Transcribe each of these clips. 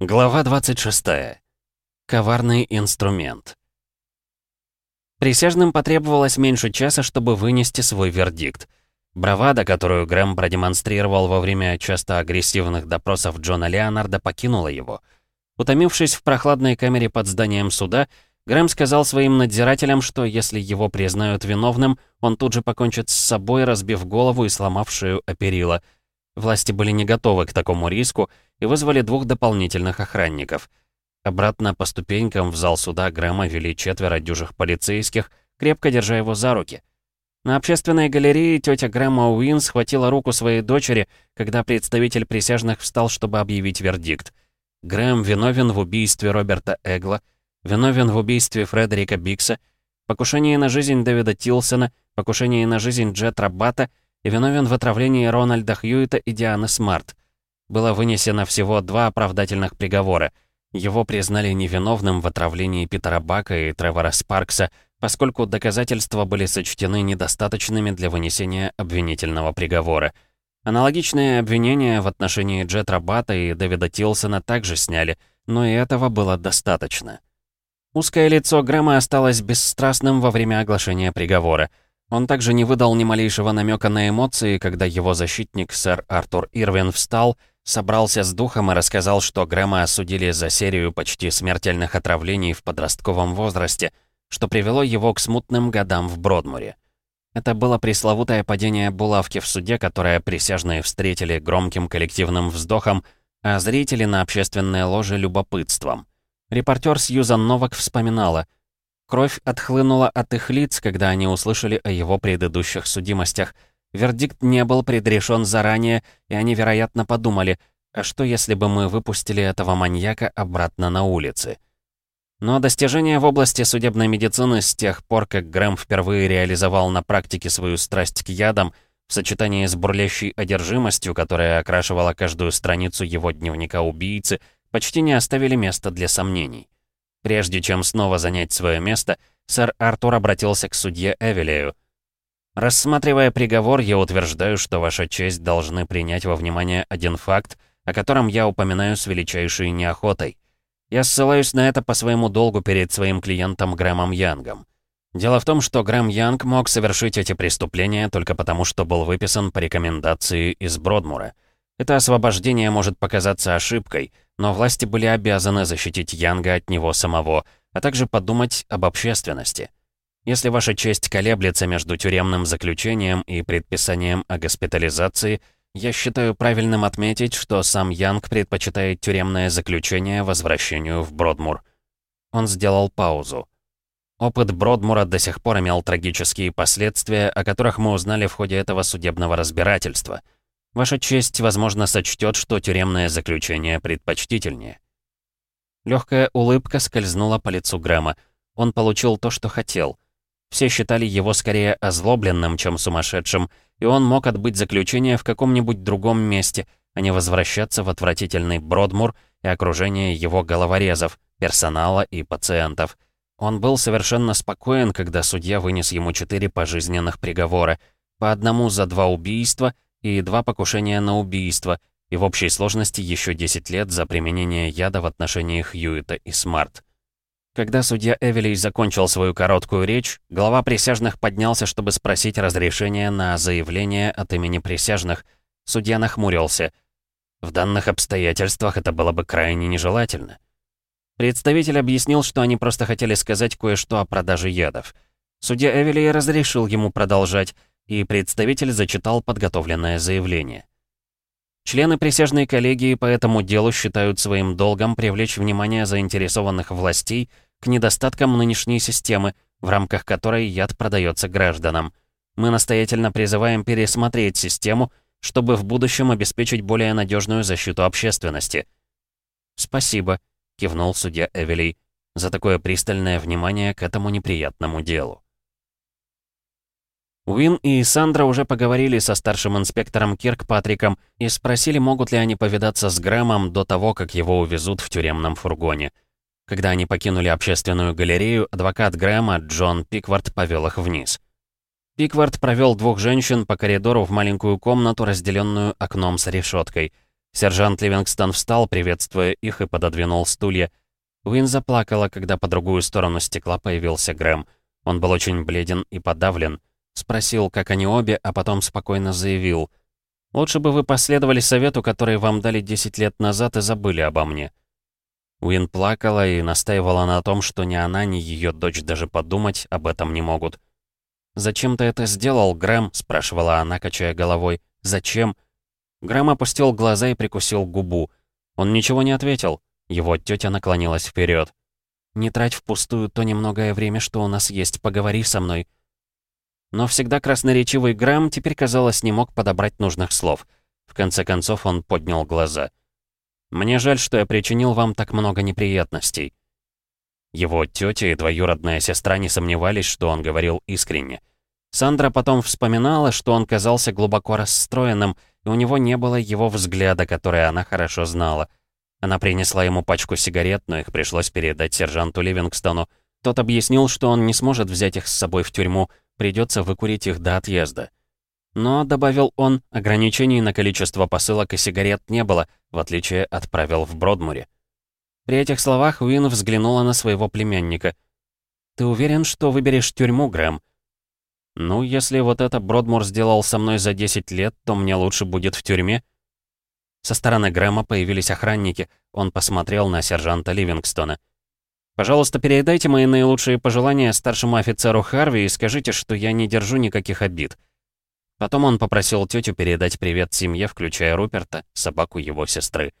Глава 26. Коварный инструмент. Присяжным потребовалось меньше часа, чтобы вынести свой вердикт. Бравада, которую Грэм продемонстрировал во время часто агрессивных допросов Джона Леонарда, покинула его. Утомившись в прохладной камере под зданием суда, Грэм сказал своим надзирателям, что если его признают виновным, он тут же покончит с собой, разбив голову и сломав шею о перила. Власти были не готовы к такому риску, и вызвали двух дополнительных охранников. Обратно по ступенькам в зал суда Грэма вели четверо дюжих полицейских, крепко держа его за руки. На общественной галерее тетя Грэма Уин схватила руку своей дочери, когда представитель присяжных встал, чтобы объявить вердикт. Грэм виновен в убийстве Роберта Эгла, виновен в убийстве Фредерика Бикса, покушении на жизнь Дэвида Тилсона, покушении на жизнь Джет Рабата виновен в отравлении Рональда Хьюита и Дианы Смарт. Было вынесено всего два оправдательных приговора. Его признали невиновным в отравлении Питера Бака и Тревора Спаркса, поскольку доказательства были сочтены недостаточными для вынесения обвинительного приговора. Аналогичные обвинения в отношении Джетро Батта и Дэвида Тилсона также сняли, но и этого было достаточно. Узкое лицо Грэма осталось бесстрастным во время оглашения приговора. Он также не выдал ни малейшего намека на эмоции, когда его защитник, сэр Артур Ирвин, встал собрался с духом и рассказал, что Грэма осудили за серию почти смертельных отравлений в подростковом возрасте, что привело его к смутным годам в Бродмуре. Это было пресловутое падение булавки в суде, которое присяжные встретили громким коллективным вздохом, а зрители на общественной ложе любопытством. Репортер Сьюзан Новак вспоминала, «Кровь отхлынула от их лиц, когда они услышали о его предыдущих судимостях — Вердикт не был предрешен заранее, и они, вероятно, подумали, а что если бы мы выпустили этого маньяка обратно на улицы? Но достижения в области судебной медицины с тех пор, как Грэм впервые реализовал на практике свою страсть к ядам, в сочетании с бурлящей одержимостью, которая окрашивала каждую страницу его дневника убийцы, почти не оставили места для сомнений. Прежде чем снова занять свое место, сэр Артур обратился к судье Эвелею — Рассматривая приговор, я утверждаю, что Ваша честь должны принять во внимание один факт, о котором я упоминаю с величайшей неохотой. Я ссылаюсь на это по своему долгу перед своим клиентом Грэмом Янгом. Дело в том, что Грэм Янг мог совершить эти преступления только потому, что был выписан по рекомендации из Бродмура. Это освобождение может показаться ошибкой, но власти были обязаны защитить Янга от него самого, а также подумать об общественности. Если ваша честь колеблется между тюремным заключением и предписанием о госпитализации, я считаю правильным отметить, что сам Янг предпочитает тюремное заключение возвращению в Бродмур. Он сделал паузу. Опыт Бродмура до сих пор имел трагические последствия, о которых мы узнали в ходе этого судебного разбирательства. Ваша честь, возможно, сочтет, что тюремное заключение предпочтительнее. Легкая улыбка скользнула по лицу Грэма. Он получил то, что хотел — все считали его скорее озлобленным, чем сумасшедшим, и он мог отбыть заключение в каком-нибудь другом месте, а не возвращаться в отвратительный Бродмур и окружение его головорезов, персонала и пациентов. Он был совершенно спокоен, когда судья вынес ему четыре пожизненных приговора, по одному за два убийства и два покушения на убийство, и в общей сложности еще 10 лет за применение яда в отношении Хьюита и Смарт. Когда судья Эвелей закончил свою короткую речь, глава присяжных поднялся, чтобы спросить разрешения на заявление от имени присяжных. Судья нахмурился. В данных обстоятельствах это было бы крайне нежелательно. Представитель объяснил, что они просто хотели сказать кое-что о продаже ядов. Судья Эвелей разрешил ему продолжать, и представитель зачитал подготовленное заявление. Члены присяжной коллегии по этому делу считают своим долгом привлечь внимание заинтересованных властей к недостаткам нынешней системы, в рамках которой яд продается гражданам. Мы настоятельно призываем пересмотреть систему, чтобы в будущем обеспечить более надежную защиту общественности. «Спасибо», — кивнул судья Эвелей, «за такое пристальное внимание к этому неприятному делу». Уин и Сандра уже поговорили со старшим инспектором Киркпатриком и спросили, могут ли они повидаться с Грэмом до того, как его увезут в тюремном фургоне. Когда они покинули общественную галерею, адвокат Грэма, Джон Пиквард, повел их вниз. Пиквард провел двух женщин по коридору в маленькую комнату, разделенную окном с решеткой. Сержант Ливингстон встал, приветствуя их, и пододвинул стулья. Уин заплакала, когда по другую сторону стекла появился Грэм. Он был очень бледен и подавлен. Спросил, как они обе, а потом спокойно заявил. «Лучше бы вы последовали совету, который вам дали 10 лет назад и забыли обо мне». Уин плакала и настаивала на том, что ни она, ни ее дочь даже подумать об этом не могут. «Зачем ты это сделал, Грэм?» — спрашивала она, качая головой. «Зачем?» Грэм опустил глаза и прикусил губу. Он ничего не ответил. Его тетя наклонилась вперед. «Не трать впустую то немногое время, что у нас есть. Поговори со мной». Но всегда красноречивый Грэм теперь, казалось, не мог подобрать нужных слов. В конце концов он поднял глаза. «Мне жаль, что я причинил вам так много неприятностей». Его тетя и двоюродная сестра не сомневались, что он говорил искренне. Сандра потом вспоминала, что он казался глубоко расстроенным, и у него не было его взгляда, который она хорошо знала. Она принесла ему пачку сигарет, но их пришлось передать сержанту Ливингстону. Тот объяснил, что он не сможет взять их с собой в тюрьму, придется выкурить их до отъезда. Но, добавил он, ограничений на количество посылок и сигарет не было, в отличие от правил в Бродмуре. При этих словах Уин взглянула на своего племянника. «Ты уверен, что выберешь тюрьму, Грэм?» «Ну, если вот это Бродмур сделал со мной за 10 лет, то мне лучше будет в тюрьме». Со стороны Грэма появились охранники. Он посмотрел на сержанта Ливингстона. «Пожалуйста, передайте мои наилучшие пожелания старшему офицеру Харви и скажите, что я не держу никаких обид». Потом он попросил тетю передать привет семье, включая Руперта, собаку его сестры.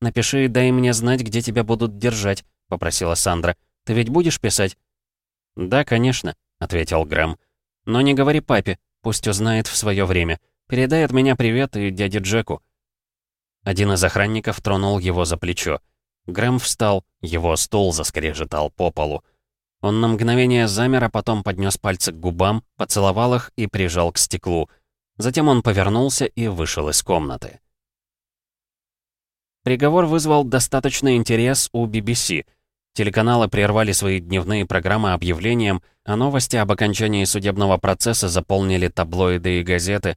«Напиши и дай мне знать, где тебя будут держать», — попросила Сандра. «Ты ведь будешь писать?» «Да, конечно», — ответил Грэм. Но не говори папе, пусть узнает в свое время. Передай от меня привет и дяде Джеку». Один из охранников тронул его за плечо. Грэм встал, его стул заскрежетал по полу. Он на мгновение замер, а потом поднес пальцы к губам, поцеловал их и прижал к стеклу. Затем он повернулся и вышел из комнаты. Приговор вызвал достаточный интерес у BBC — Телеканалы прервали свои дневные программы объявлением, а новости об окончании судебного процесса заполнили таблоиды и газеты.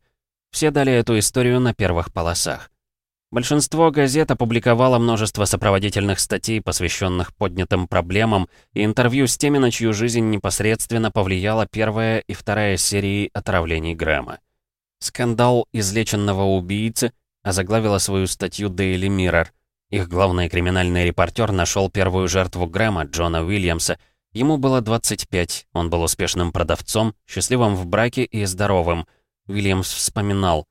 Все дали эту историю на первых полосах. Большинство газет опубликовало множество сопроводительных статей, посвященных поднятым проблемам, и интервью с теми, на чью жизнь непосредственно повлияла первая и вторая серии отравлений Грэма. Скандал излеченного убийцы озаглавила свою статью Daily Mirror — их главный криминальный репортер нашел первую жертву Грэма, Джона Уильямса. Ему было 25, он был успешным продавцом, счастливым в браке и здоровым. Уильямс вспоминал.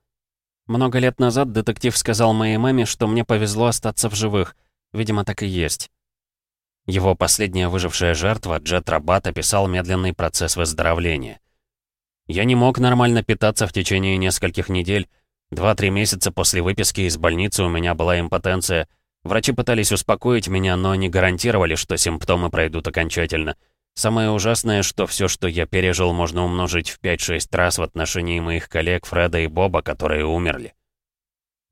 «Много лет назад детектив сказал моей маме, что мне повезло остаться в живых. Видимо, так и есть». Его последняя выжившая жертва, Джет Рабат, описал медленный процесс выздоровления. «Я не мог нормально питаться в течение нескольких недель. Два-три месяца после выписки из больницы у меня была импотенция — Врачи пытались успокоить меня, но не гарантировали, что симптомы пройдут окончательно. Самое ужасное, что все, что я пережил, можно умножить в 5-6 раз в отношении моих коллег Фреда и Боба, которые умерли.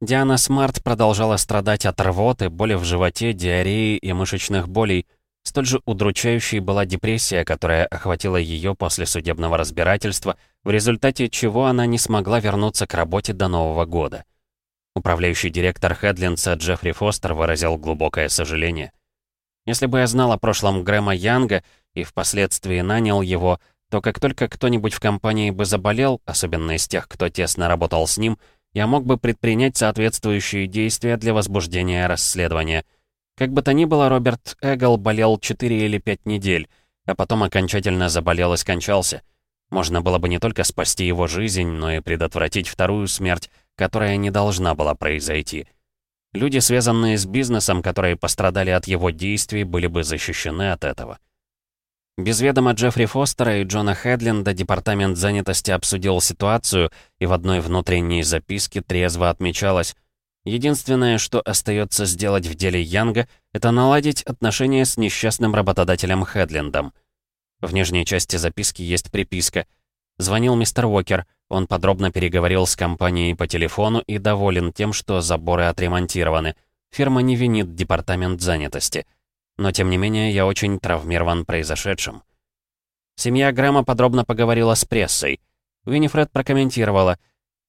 Диана Смарт продолжала страдать от рвоты, боли в животе, диареи и мышечных болей. Столь же удручающей была депрессия, которая охватила ее после судебного разбирательства, в результате чего она не смогла вернуться к работе до Нового года. Управляющий директор Хедлинса Джеффри Фостер выразил глубокое сожаление. «Если бы я знал о прошлом Грэма Янга и впоследствии нанял его, то как только кто-нибудь в компании бы заболел, особенно из тех, кто тесно работал с ним, я мог бы предпринять соответствующие действия для возбуждения расследования. Как бы то ни было, Роберт Эгл болел 4 или 5 недель, а потом окончательно заболел и скончался. Можно было бы не только спасти его жизнь, но и предотвратить вторую смерть, которая не должна была произойти. Люди, связанные с бизнесом, которые пострадали от его действий, были бы защищены от этого. Без ведома Джеффри Фостера и Джона Хедленда департамент занятости обсудил ситуацию, и в одной внутренней записке трезво отмечалось Единственное, что остается сделать в деле Янга, это наладить отношения с несчастным работодателем Хедлендом. В нижней части записки есть приписка «Звонил мистер Уокер. Он подробно переговорил с компанией по телефону и доволен тем, что заборы отремонтированы. Фирма не винит департамент занятости. Но тем не менее, я очень травмирован произошедшим. Семья Грэма подробно поговорила с прессой. Виннифред прокомментировала.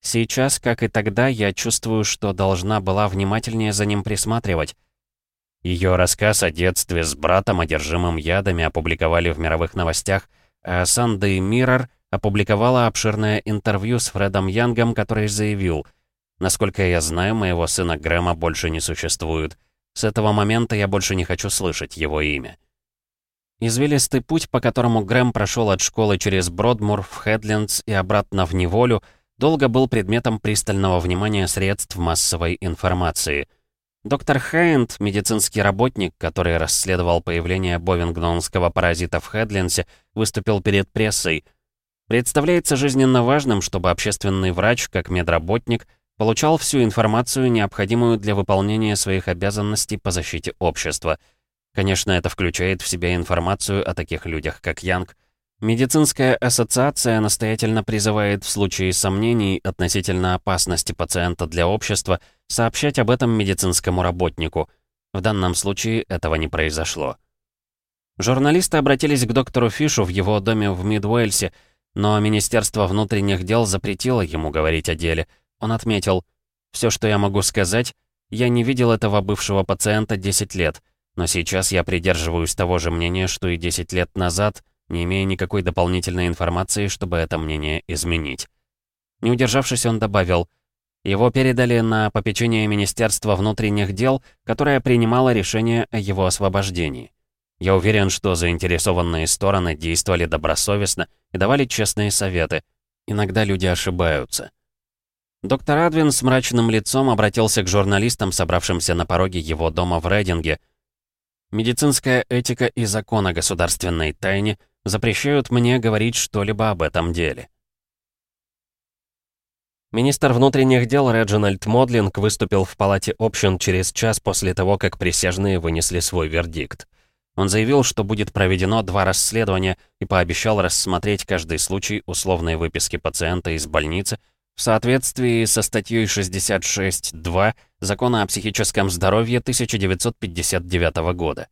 Сейчас, как и тогда, я чувствую, что должна была внимательнее за ним присматривать. Ее рассказ о детстве с братом, одержимым ядами, опубликовали в мировых новостях, а Sunday Mirror опубликовала обширное интервью с Фредом Янгом, который заявил, «Насколько я знаю, моего сына Грэма больше не существует. С этого момента я больше не хочу слышать его имя». Извилистый путь, по которому Грэм прошел от школы через Бродмур в Хедлендс и обратно в неволю, долго был предметом пристального внимания средств массовой информации. Доктор Хайнд, медицинский работник, который расследовал появление бовингдонского паразита в Хедлендсе, выступил перед прессой. Представляется жизненно важным, чтобы общественный врач, как медработник, получал всю информацию, необходимую для выполнения своих обязанностей по защите общества — Конечно, это включает в себя информацию о таких людях, как Янг. Медицинская ассоциация настоятельно призывает в случае сомнений относительно опасности пациента для общества сообщать об этом медицинскому работнику. В данном случае этого не произошло. Журналисты обратились к доктору Фишу в его доме в Мидуэльсе, но Министерство внутренних дел запретило ему говорить о деле. Он отметил, «Все, что я могу сказать, я не видел этого бывшего пациента 10 лет. Но сейчас я придерживаюсь того же мнения, что и 10 лет назад, не имея никакой дополнительной информации, чтобы это мнение изменить. Не удержавшись, он добавил, его передали на попечение Министерства внутренних дел, которое принимало решение о его освобождении. Я уверен, что заинтересованные стороны действовали добросовестно и давали честные советы. Иногда люди ошибаются. Доктор Адвин с мрачным лицом обратился к журналистам, собравшимся на пороге его дома в Рейдинге, Медицинская этика и закон о государственной тайне запрещают мне говорить что-либо об этом деле. Министр внутренних дел Реджинальд Модлинг выступил в Палате общин через час после того, как присяжные вынесли свой вердикт. Он заявил, что будет проведено два расследования и пообещал рассмотреть каждый случай условной выписки пациента из больницы в соответствии со статьей 66.2 Закона о психическом здоровье 1959 года.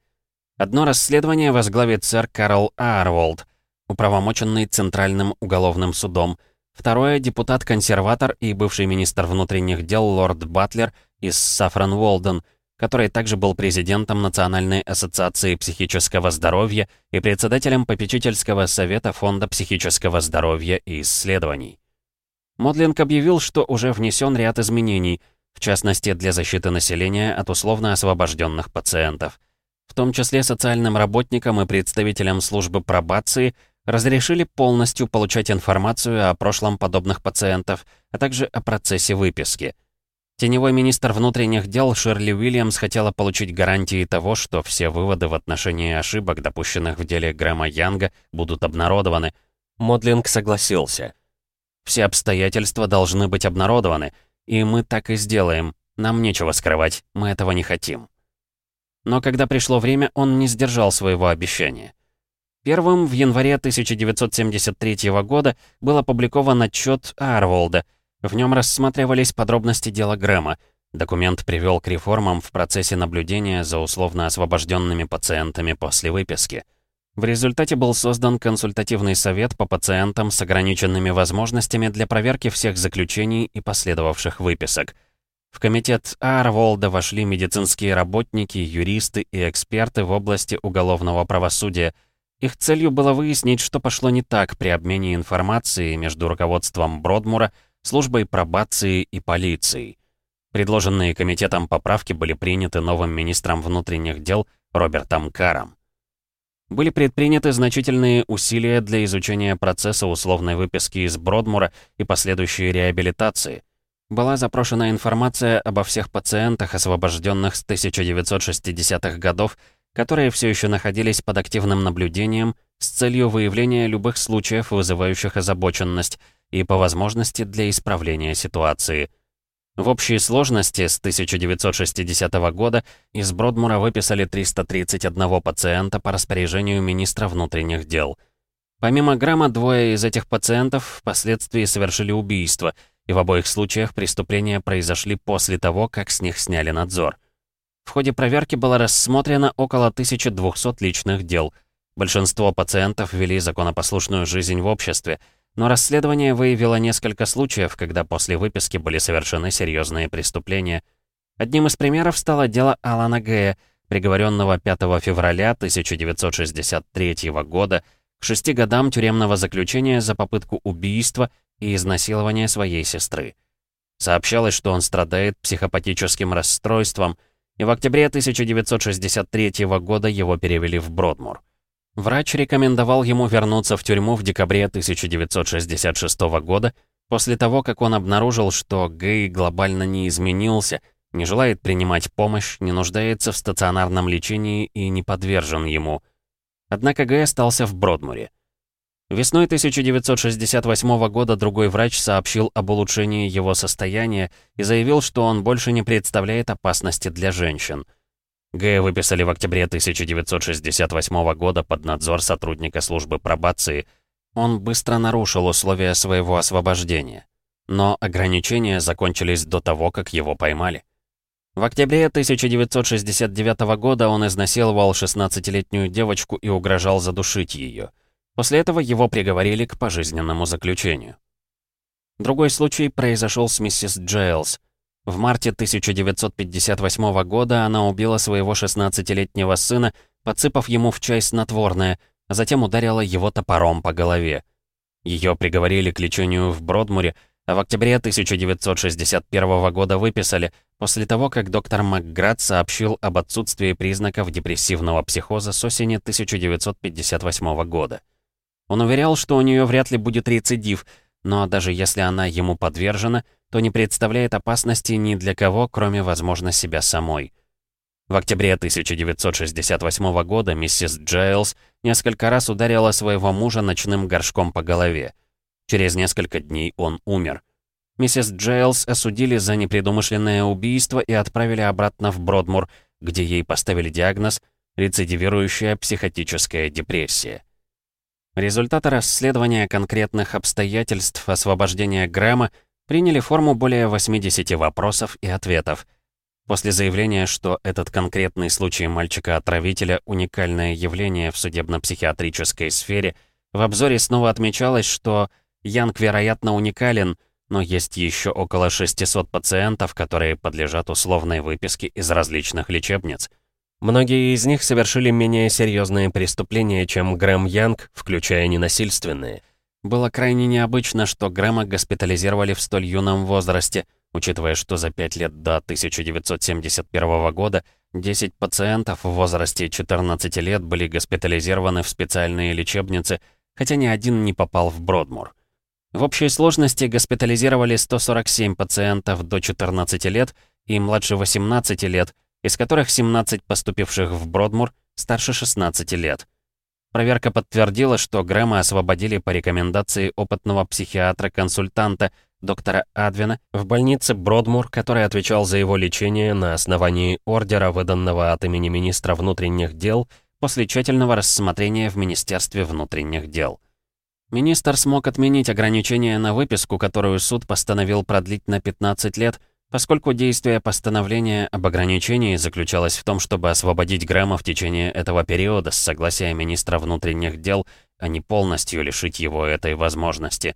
Одно расследование возглавит сэр Карл Аарволд, управомоченный Центральным уголовным судом. Второе — депутат-консерватор и бывший министр внутренних дел лорд Батлер из Сафран Уолден, который также был президентом Национальной ассоциации психического здоровья и председателем попечительского совета Фонда психического здоровья и исследований. Модлинг объявил, что уже внесен ряд изменений, в частности для защиты населения от условно освобожденных пациентов. В том числе социальным работникам и представителям службы пробации разрешили полностью получать информацию о прошлом подобных пациентов, а также о процессе выписки. Теневой министр внутренних дел Шерли Уильямс хотела получить гарантии того, что все выводы в отношении ошибок, допущенных в деле Грэма Янга, будут обнародованы. Модлинг согласился. Все обстоятельства должны быть обнародованы, и мы так и сделаем. Нам нечего скрывать, мы этого не хотим. Но когда пришло время, он не сдержал своего обещания. Первым в январе 1973 года был опубликован отчет Арволда. В нем рассматривались подробности дела Грэма. Документ привел к реформам в процессе наблюдения за условно освобожденными пациентами после выписки. В результате был создан консультативный совет по пациентам с ограниченными возможностями для проверки всех заключений и последовавших выписок. В комитет Арволда вошли медицинские работники, юристы и эксперты в области уголовного правосудия. Их целью было выяснить, что пошло не так при обмене информацией между руководством Бродмура, службой пробации и полицией. Предложенные комитетом поправки были приняты новым министром внутренних дел Робертом Каром. Были предприняты значительные усилия для изучения процесса условной выписки из Бродмура и последующей реабилитации. Была запрошена информация обо всех пациентах, освобожденных с 1960-х годов, которые все еще находились под активным наблюдением с целью выявления любых случаев, вызывающих озабоченность, и по возможности для исправления ситуации. В общей сложности с 1960 года из Бродмура выписали 331 пациента по распоряжению министра внутренних дел. Помимо Грамма, двое из этих пациентов впоследствии совершили убийство, и в обоих случаях преступления произошли после того, как с них сняли надзор. В ходе проверки было рассмотрено около 1200 личных дел. Большинство пациентов вели законопослушную жизнь в обществе, Но расследование выявило несколько случаев, когда после выписки были совершены серьезные преступления. Одним из примеров стало дело Алана Гэя, приговоренного 5 февраля 1963 года к шести годам тюремного заключения за попытку убийства и изнасилования своей сестры. Сообщалось, что он страдает психопатическим расстройством, и в октябре 1963 года его перевели в Бродмур. Врач рекомендовал ему вернуться в тюрьму в декабре 1966 года, после того, как он обнаружил, что Гэй глобально не изменился, не желает принимать помощь, не нуждается в стационарном лечении и не подвержен ему. Однако Гэй остался в Бродмуре. Весной 1968 года другой врач сообщил об улучшении его состояния и заявил, что он больше не представляет опасности для женщин — Гэя выписали в октябре 1968 года под надзор сотрудника службы пробации. Он быстро нарушил условия своего освобождения. Но ограничения закончились до того, как его поймали. В октябре 1969 года он изнасиловал 16-летнюю девочку и угрожал задушить ее. После этого его приговорили к пожизненному заключению. Другой случай произошел с миссис Джейлс. В марте 1958 года она убила своего 16-летнего сына, подсыпав ему в чай снотворное, а затем ударила его топором по голове. Ее приговорили к лечению в Бродмуре, а в октябре 1961 года выписали, после того, как доктор Макград сообщил об отсутствии признаков депрессивного психоза с осени 1958 года. Он уверял, что у нее вряд ли будет рецидив, но даже если она ему подвержена — то не представляет опасности ни для кого, кроме, возможно, себя самой. В октябре 1968 года миссис Джейлс несколько раз ударила своего мужа ночным горшком по голове. Через несколько дней он умер. Миссис Джейлс осудили за непредумышленное убийство и отправили обратно в Бродмур, где ей поставили диагноз «рецидивирующая психотическая депрессия». Результаты расследования конкретных обстоятельств освобождения Грэма приняли форму более 80 вопросов и ответов. После заявления, что этот конкретный случай мальчика-отравителя — уникальное явление в судебно-психиатрической сфере, в обзоре снова отмечалось, что Янг, вероятно, уникален, но есть еще около 600 пациентов, которые подлежат условной выписке из различных лечебниц. Многие из них совершили менее серьезные преступления, чем Грэм Янг, включая ненасильственные — было крайне необычно, что Грэма госпитализировали в столь юном возрасте, учитывая, что за пять лет до 1971 года 10 пациентов в возрасте 14 лет были госпитализированы в специальные лечебницы, хотя ни один не попал в Бродмур. В общей сложности госпитализировали 147 пациентов до 14 лет и младше 18 лет, из которых 17 поступивших в Бродмур старше 16 лет. Проверка подтвердила, что Грэма освободили по рекомендации опытного психиатра-консультанта доктора Адвина в больнице Бродмур, который отвечал за его лечение на основании ордера, выданного от имени министра внутренних дел после тщательного рассмотрения в Министерстве внутренних дел. Министр смог отменить ограничение на выписку, которую суд постановил продлить на 15 лет, Поскольку действие постановления об ограничении заключалось в том, чтобы освободить Грэма в течение этого периода с согласия министра внутренних дел, а не полностью лишить его этой возможности.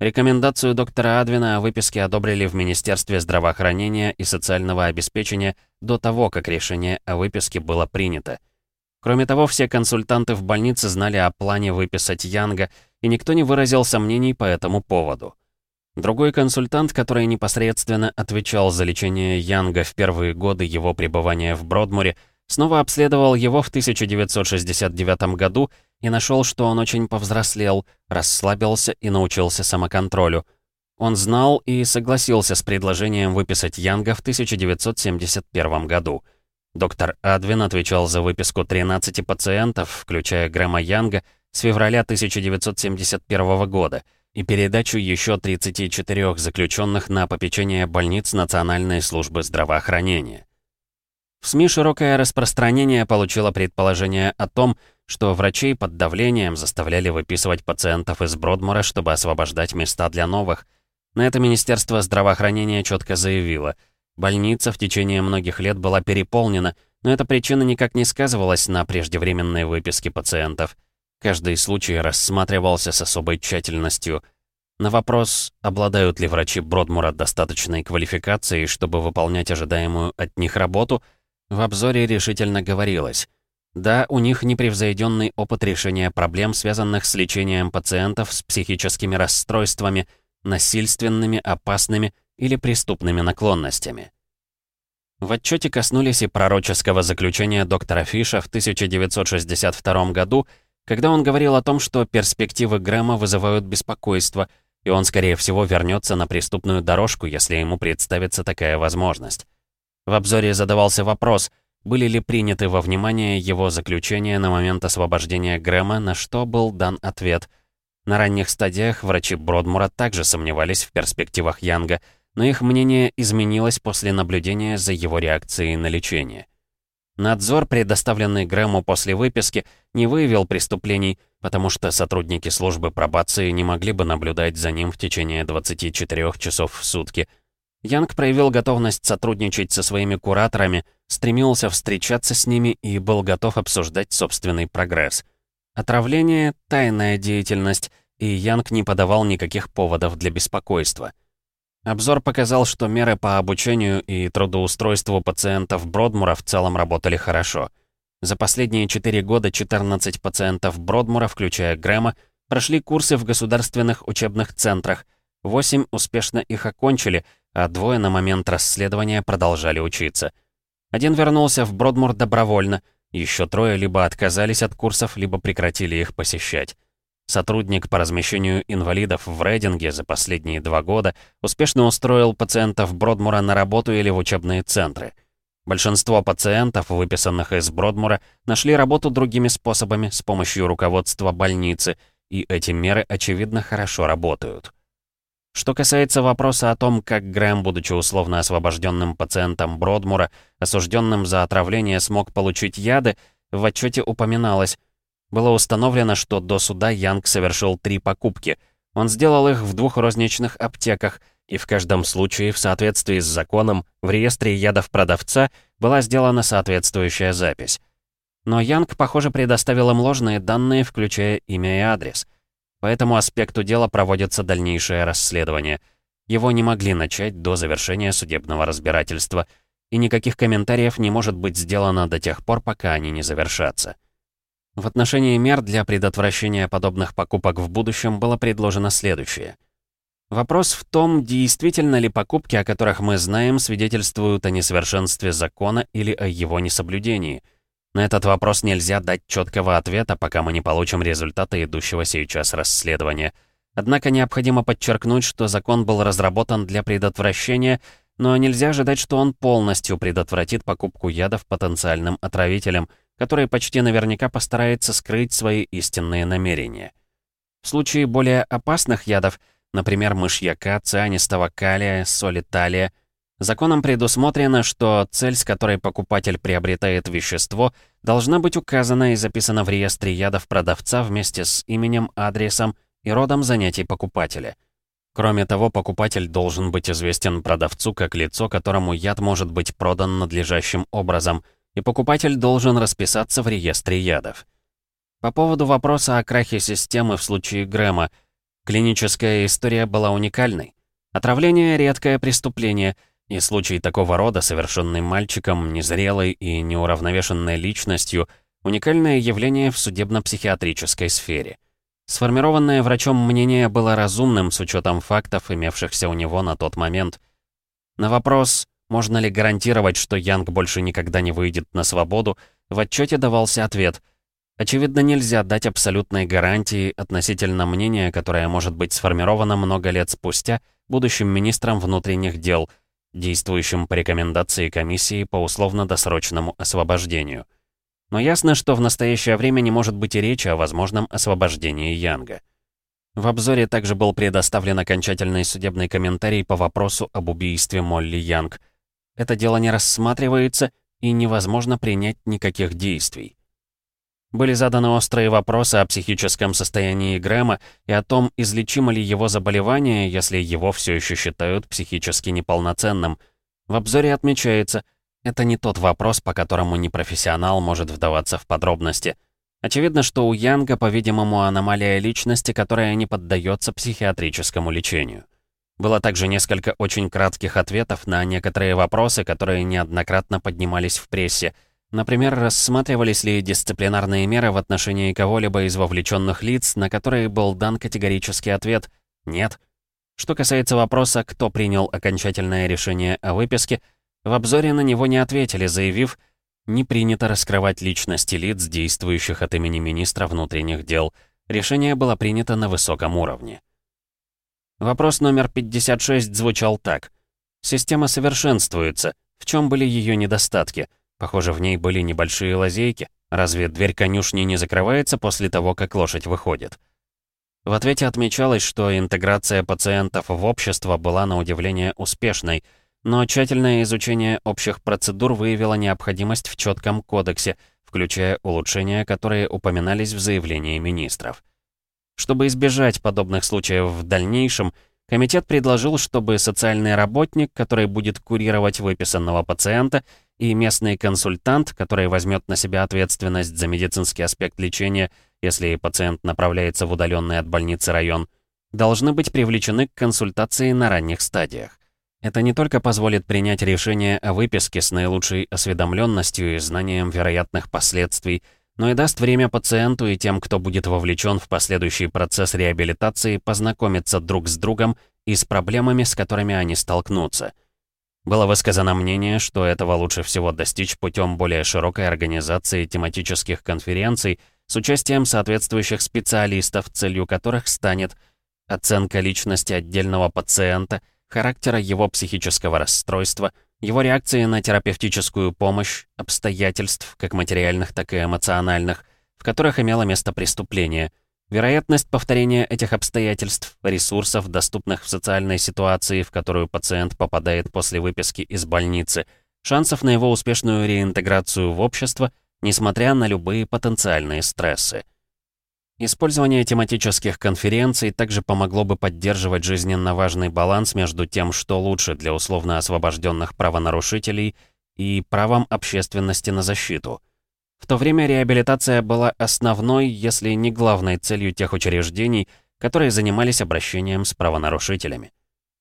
Рекомендацию доктора Адвина о выписке одобрили в Министерстве здравоохранения и социального обеспечения до того, как решение о выписке было принято. Кроме того, все консультанты в больнице знали о плане выписать Янга, и никто не выразил сомнений по этому поводу. Другой консультант, который непосредственно отвечал за лечение Янга в первые годы его пребывания в Бродмуре, снова обследовал его в 1969 году и нашел, что он очень повзрослел, расслабился и научился самоконтролю. Он знал и согласился с предложением выписать Янга в 1971 году. Доктор Адвин отвечал за выписку 13 пациентов, включая Грэма Янга, с февраля 1971 года — и передачу еще 34 заключенных на попечение больниц Национальной службы здравоохранения. В СМИ широкое распространение получило предположение о том, что врачей под давлением заставляли выписывать пациентов из Бродмора, чтобы освобождать места для новых. На это Министерство здравоохранения четко заявило. Больница в течение многих лет была переполнена, но эта причина никак не сказывалась на преждевременной выписке пациентов. Каждый случай рассматривался с особой тщательностью. На вопрос, обладают ли врачи Бродмура достаточной квалификацией, чтобы выполнять ожидаемую от них работу, в обзоре решительно говорилось. Да, у них непревзойденный опыт решения проблем, связанных с лечением пациентов с психическими расстройствами, насильственными, опасными или преступными наклонностями. В отчете коснулись и пророческого заключения доктора Фиша в 1962 году, когда он говорил о том, что перспективы Грэма вызывают беспокойство, и он, скорее всего, вернется на преступную дорожку, если ему представится такая возможность. В обзоре задавался вопрос, были ли приняты во внимание его заключения на момент освобождения Грэма, на что был дан ответ. На ранних стадиях врачи Бродмура также сомневались в перспективах Янга — но их мнение изменилось после наблюдения за его реакцией на лечение. Надзор, предоставленный Грэму после выписки, не выявил преступлений, потому что сотрудники службы пробации не могли бы наблюдать за ним в течение 24 часов в сутки. Янг проявил готовность сотрудничать со своими кураторами, стремился встречаться с ними и был готов обсуждать собственный прогресс. Отравление — тайная деятельность, и Янг не подавал никаких поводов для беспокойства. Обзор показал, что меры по обучению и трудоустройству пациентов Бродмура в целом работали хорошо. За последние 4 года 14 пациентов Бродмура, включая Грэма, прошли курсы в государственных учебных центрах, 8 успешно их окончили, а двое на момент расследования продолжали учиться. Один вернулся в Бродмур добровольно, еще трое либо отказались от курсов, либо прекратили их посещать. Сотрудник по размещению инвалидов в Рейдинге за последние два года успешно устроил пациентов Бродмура на работу или в учебные центры. Большинство пациентов, выписанных из Бродмура, нашли работу другими способами с помощью руководства больницы, и эти меры, очевидно, хорошо работают. Что касается вопроса о том, как Грэм, будучи условно освобожденным пациентом Бродмура, осужденным за отравление, смог получить яды, в отчете упоминалось, было установлено, что до суда Янг совершил три покупки. Он сделал их в двух розничных аптеках, и в каждом случае, в соответствии с законом, в реестре ядов продавца была сделана соответствующая запись. Но Янг, похоже, предоставил им ложные данные, включая имя и адрес. По этому аспекту дела проводится дальнейшее расследование. Его не могли начать до завершения судебного разбирательства, и никаких комментариев не может быть сделано до тех пор, пока они не завершатся. В отношении мер для предотвращения подобных покупок в будущем было предложено следующее. Вопрос в том, действительно ли покупки, о которых мы знаем, свидетельствуют о несовершенстве закона или о его несоблюдении. На этот вопрос нельзя дать четкого ответа, пока мы не получим результаты идущего сейчас расследования. Однако необходимо подчеркнуть, что закон был разработан для предотвращения, но нельзя ожидать, что он полностью предотвратит покупку ядов потенциальным отравителям – который почти наверняка постарается скрыть свои истинные намерения. В случае более опасных ядов, например, мышьяка, цианистого калия, соли талия, законом предусмотрено, что цель, с которой покупатель приобретает вещество, должна быть указана и записана в реестре ядов продавца вместе с именем, адресом и родом занятий покупателя. Кроме того, покупатель должен быть известен продавцу как лицо, которому яд может быть продан надлежащим образом – и покупатель должен расписаться в реестре ядов. По поводу вопроса о крахе системы в случае Грэма, клиническая история была уникальной. Отравление — редкое преступление, и случай такого рода, совершенный мальчиком, незрелой и неуравновешенной личностью, уникальное явление в судебно-психиатрической сфере. Сформированное врачом мнение было разумным с учетом фактов, имевшихся у него на тот момент. На вопрос можно ли гарантировать, что Янг больше никогда не выйдет на свободу, в отчете давался ответ. Очевидно, нельзя дать абсолютной гарантии относительно мнения, которое может быть сформировано много лет спустя будущим министром внутренних дел, действующим по рекомендации комиссии по условно-досрочному освобождению. Но ясно, что в настоящее время не может быть и речи о возможном освобождении Янга. В обзоре также был предоставлен окончательный судебный комментарий по вопросу об убийстве Молли Янг – это дело не рассматривается и невозможно принять никаких действий. Были заданы острые вопросы о психическом состоянии Грэма и о том, излечимо ли его заболевание, если его все еще считают психически неполноценным. В обзоре отмечается, это не тот вопрос, по которому непрофессионал может вдаваться в подробности. Очевидно, что у Янга, по-видимому, аномалия личности, которая не поддается психиатрическому лечению. Было также несколько очень кратких ответов на некоторые вопросы, которые неоднократно поднимались в прессе. Например, рассматривались ли дисциплинарные меры в отношении кого-либо из вовлеченных лиц, на которые был дан категорический ответ «нет». Что касается вопроса, кто принял окончательное решение о выписке, в обзоре на него не ответили, заявив «не принято раскрывать личности лиц, действующих от имени министра внутренних дел». Решение было принято на высоком уровне. Вопрос номер 56 звучал так. Система совершенствуется. В чем были ее недостатки? Похоже, в ней были небольшие лазейки. Разве дверь конюшни не закрывается после того, как лошадь выходит? В ответе отмечалось, что интеграция пациентов в общество была на удивление успешной, но тщательное изучение общих процедур выявило необходимость в четком кодексе, включая улучшения, которые упоминались в заявлении министров. Чтобы избежать подобных случаев в дальнейшем, комитет предложил, чтобы социальный работник, который будет курировать выписанного пациента, и местный консультант, который возьмет на себя ответственность за медицинский аспект лечения, если пациент направляется в удаленный от больницы район, должны быть привлечены к консультации на ранних стадиях. Это не только позволит принять решение о выписке с наилучшей осведомленностью и знанием вероятных последствий, но и даст время пациенту и тем, кто будет вовлечен в последующий процесс реабилитации, познакомиться друг с другом и с проблемами, с которыми они столкнутся. Было высказано мнение, что этого лучше всего достичь путем более широкой организации тематических конференций с участием соответствующих специалистов, целью которых станет оценка личности отдельного пациента, характера его психического расстройства – его реакции на терапевтическую помощь, обстоятельств, как материальных, так и эмоциональных, в которых имело место преступление, вероятность повторения этих обстоятельств, ресурсов, доступных в социальной ситуации, в которую пациент попадает после выписки из больницы, шансов на его успешную реинтеграцию в общество, несмотря на любые потенциальные стрессы. Использование тематических конференций также помогло бы поддерживать жизненно важный баланс между тем, что лучше для условно освобожденных правонарушителей и правом общественности на защиту. В то время реабилитация была основной, если не главной целью тех учреждений, которые занимались обращением с правонарушителями.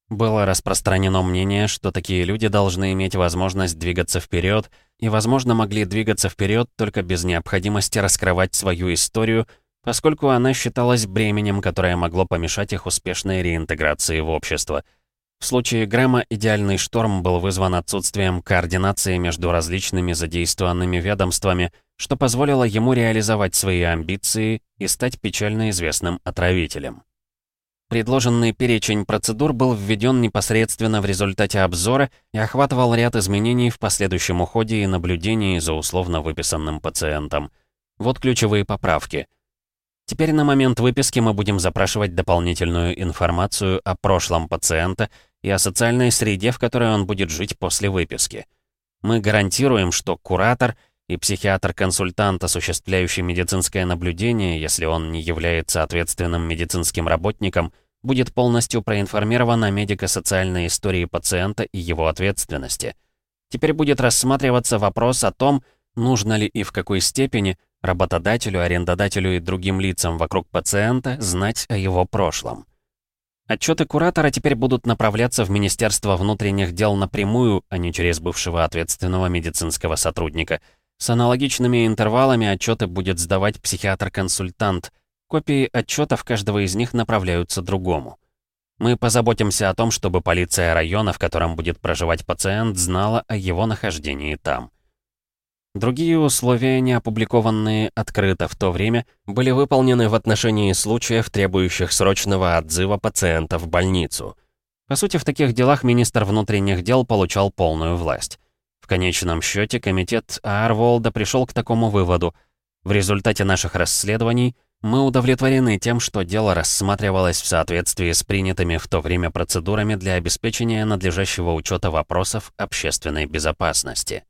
Было распространено мнение, что такие люди должны иметь возможность двигаться вперед и, возможно, могли двигаться вперед только без необходимости раскрывать свою историю поскольку она считалась бременем, которое могло помешать их успешной реинтеграции в общество. В случае Грэма идеальный шторм был вызван отсутствием координации между различными задействованными ведомствами, что позволило ему реализовать свои амбиции и стать печально известным отравителем. Предложенный перечень процедур был введен непосредственно в результате обзора и охватывал ряд изменений в последующем уходе и наблюдении за условно выписанным пациентом. Вот ключевые поправки — Теперь на момент выписки мы будем запрашивать дополнительную информацию о прошлом пациента и о социальной среде, в которой он будет жить после выписки. Мы гарантируем, что куратор и психиатр-консультант, осуществляющий медицинское наблюдение, если он не является ответственным медицинским работником, будет полностью проинформирован о медико-социальной истории пациента и его ответственности. Теперь будет рассматриваться вопрос о том, нужно ли и в какой степени работодателю, арендодателю и другим лицам вокруг пациента знать о его прошлом. Отчеты куратора теперь будут направляться в Министерство внутренних дел напрямую, а не через бывшего ответственного медицинского сотрудника. С аналогичными интервалами отчеты будет сдавать психиатр-консультант. Копии отчетов каждого из них направляются другому. Мы позаботимся о том, чтобы полиция района, в котором будет проживать пациент, знала о его нахождении там. Другие условия, не опубликованные открыто в то время, были выполнены в отношении случаев, требующих срочного отзыва пациента в больницу. По сути, в таких делах министр внутренних дел получал полную власть. В конечном счете комитет Арволда пришел к такому выводу. В результате наших расследований мы удовлетворены тем, что дело рассматривалось в соответствии с принятыми в то время процедурами для обеспечения надлежащего учета вопросов общественной безопасности.